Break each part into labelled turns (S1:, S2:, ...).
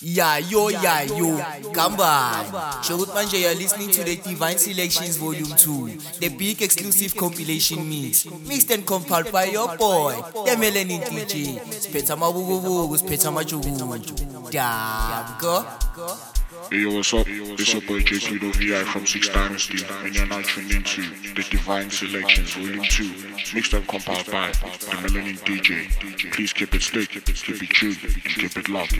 S1: Yeah, yo, yeah, yo, come on. Shogut Manje, you're listening to the Divine Selections Volume 2, the big exclusive compilation mix, mixed and compiled by your boy, the Melanin DJ. Spetsa mabugubugu, spetsa majuguju. Damn, go.
S2: Yo, what's up? It's your boy J Pluto VI from Six Dynasty, and you're now tuned into the Divine Selections Volume 2, mixed and compiled by the Melanin DJ. Please keep it stick, keep it and keep it locked.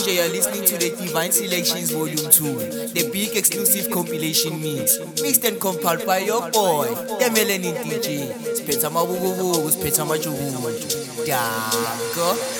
S1: Manje, you're listening to the Divine Selections Volume 2, the big exclusive compilation mix, mixed and compiled by your boy, the Melanin DJ. Spetsa mabububu, spetsa majubu. Danko.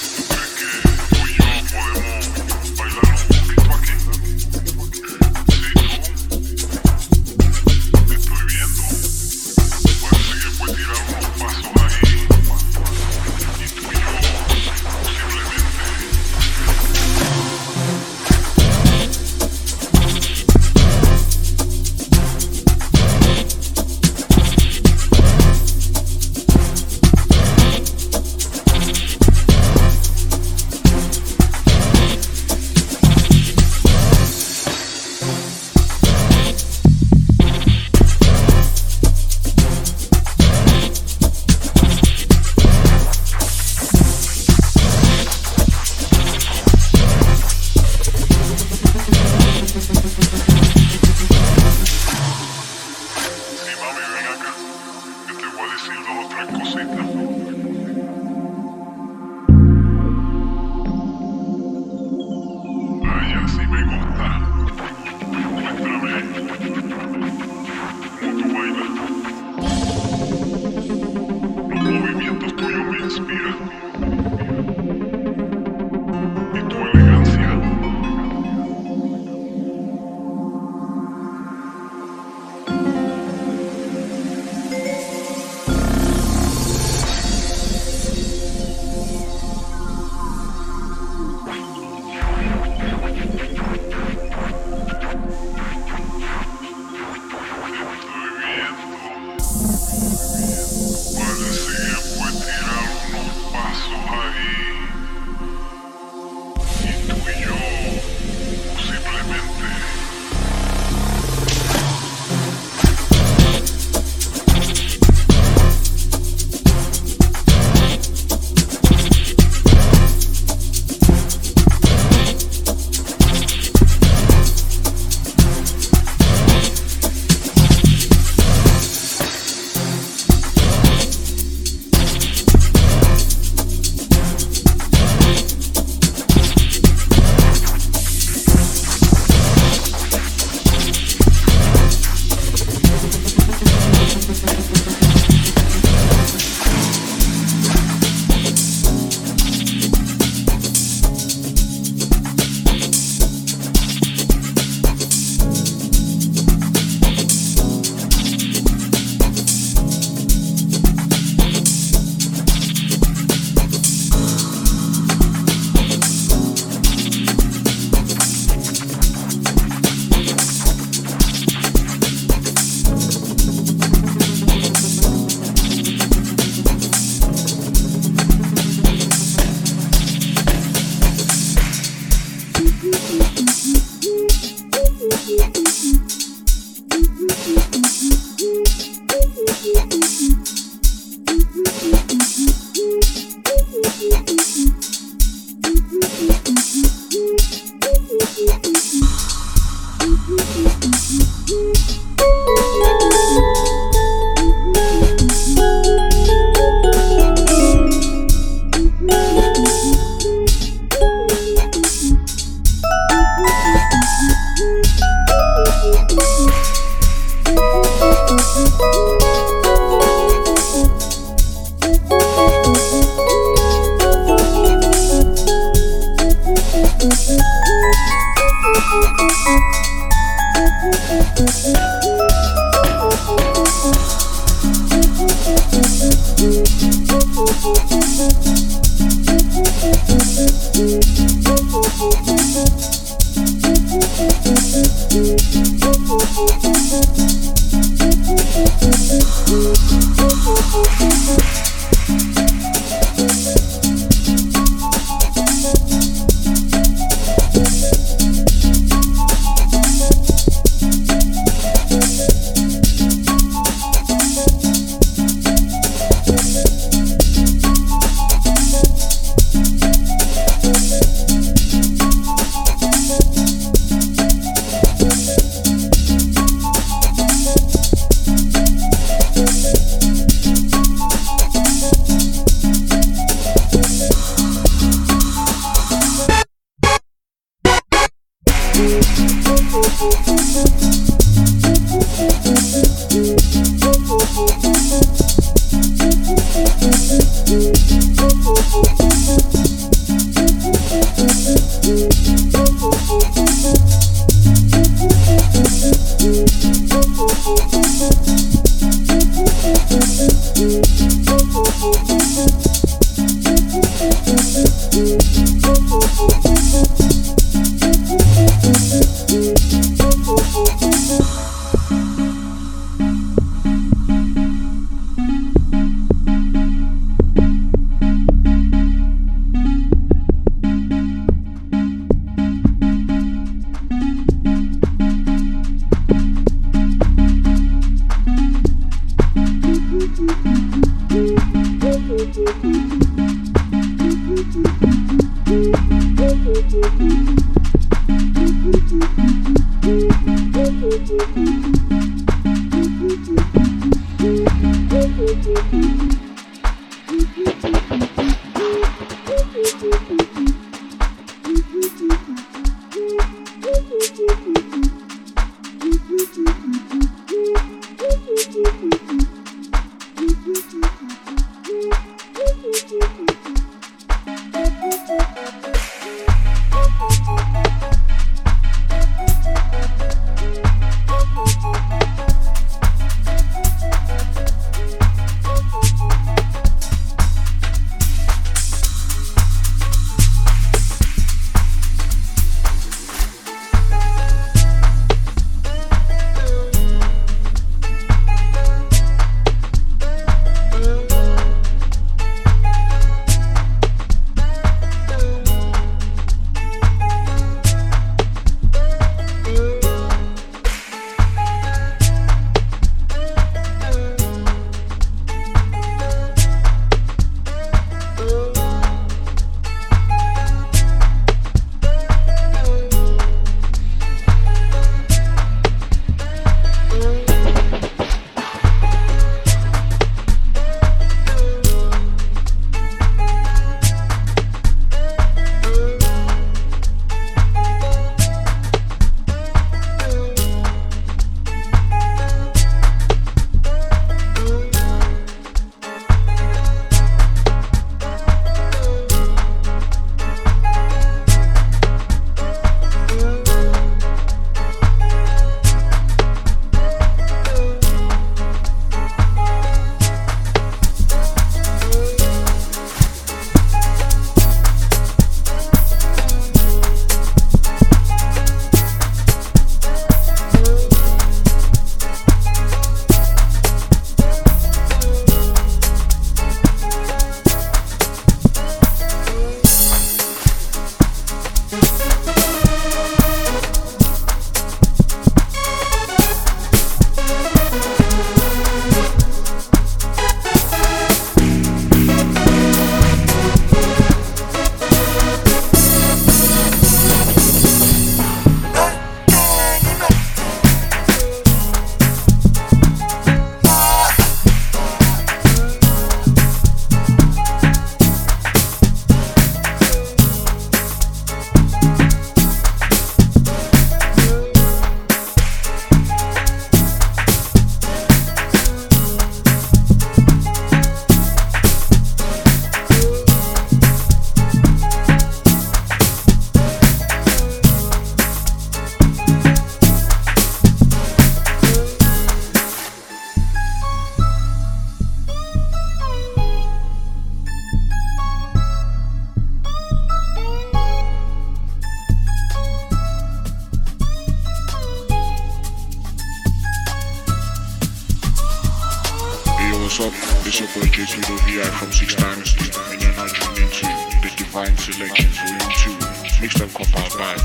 S2: what's up? It's your boy J Pluto VI from Six Dynasty, and you're now tuned into the Divine Selections Volume 2, mixed and compiled by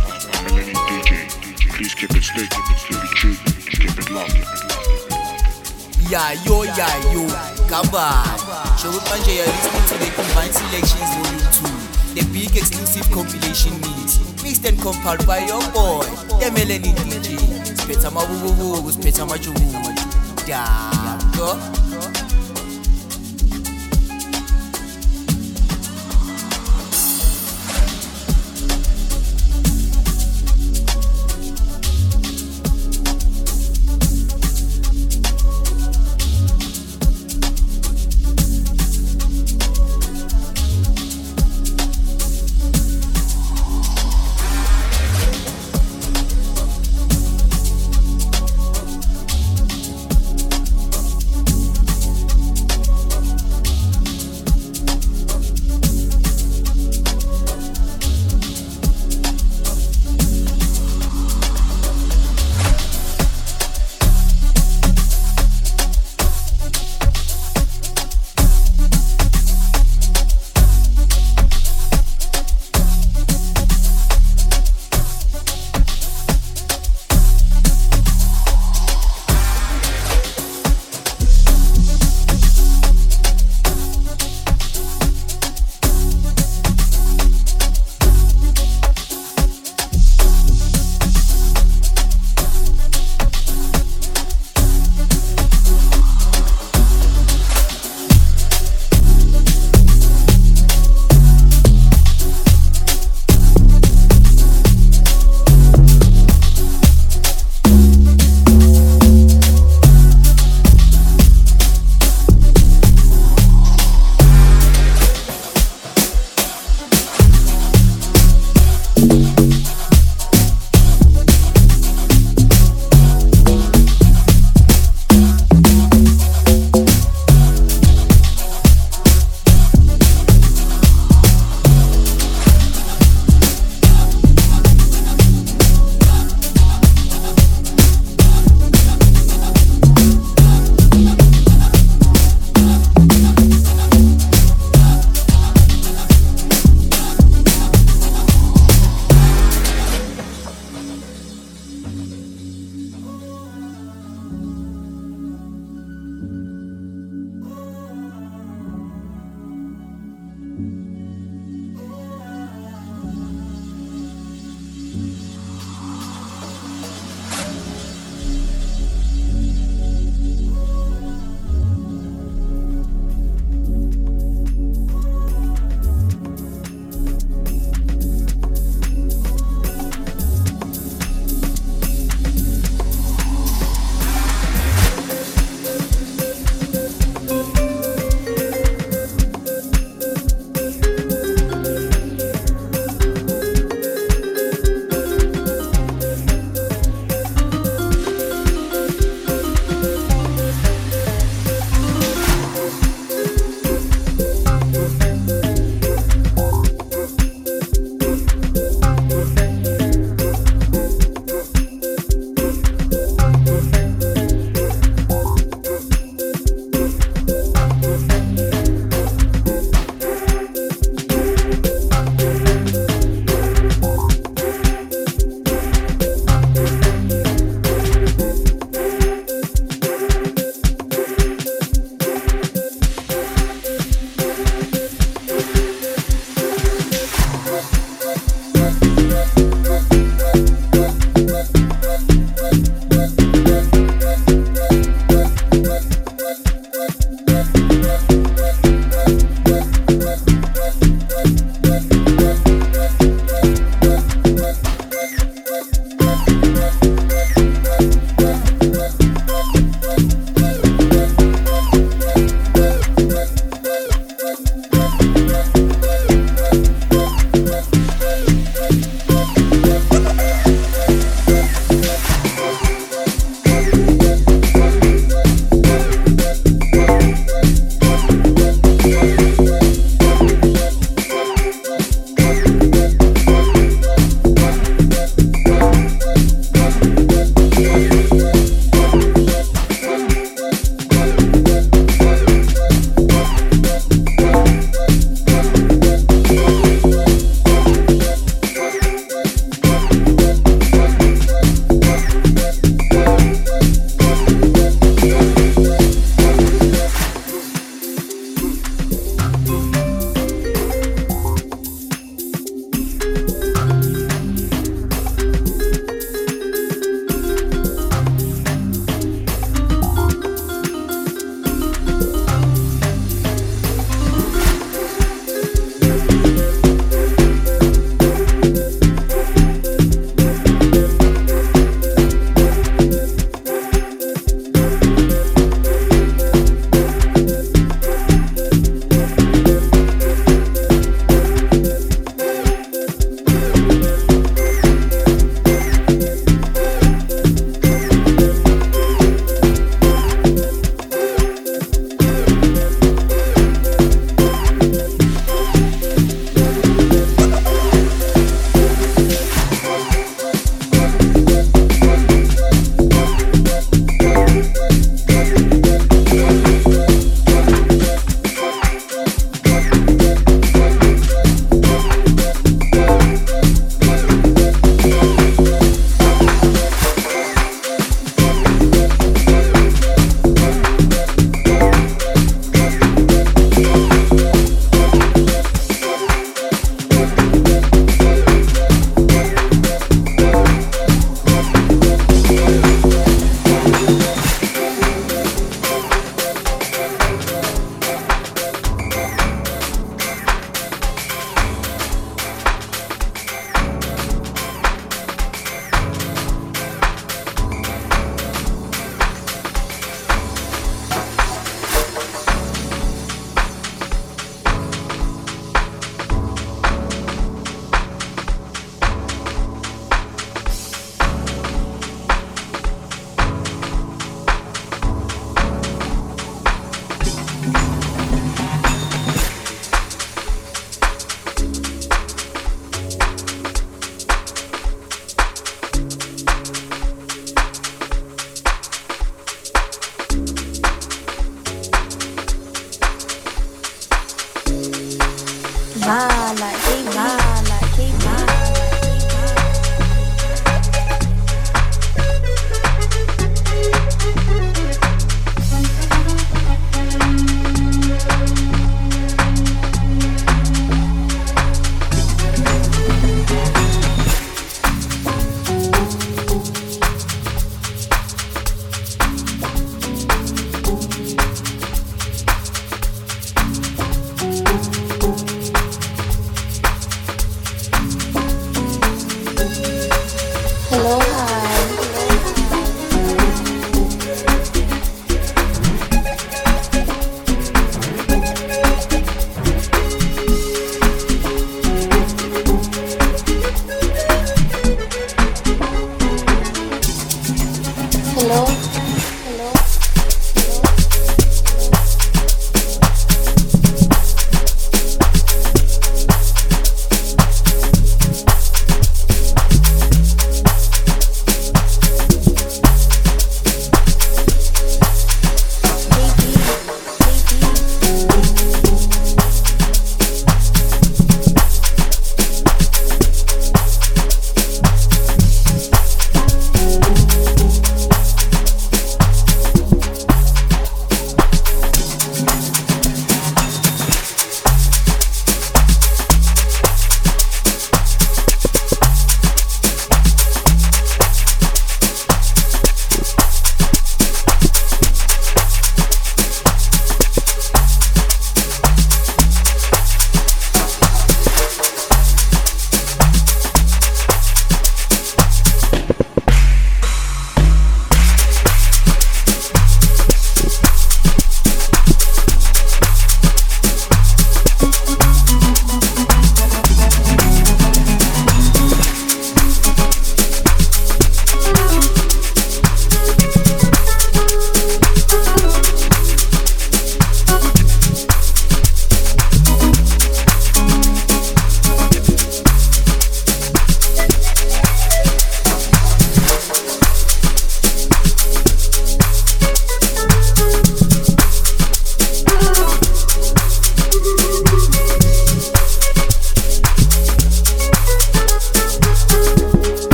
S2: Melanie DJ. Please keep it slick, keep it true, keep it locked.
S1: Yeah, yo, yeah, yo, Gamba. Showut manje you're listening to the Divine Selections Volume 2, the big exclusive compilation mix, mixed and compiled by your boy, the Melanin DJ. Spetsa mabububu, spetsa majubu. Yeah,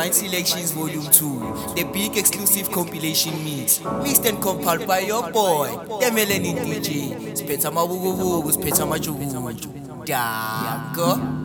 S1: Divine Selections Volume 2, the big exclusive compilation mix, mixed and compiled by your boy, the Melanin DJ, Spetama Wugu Wugu, Spetama Jugu. Dago.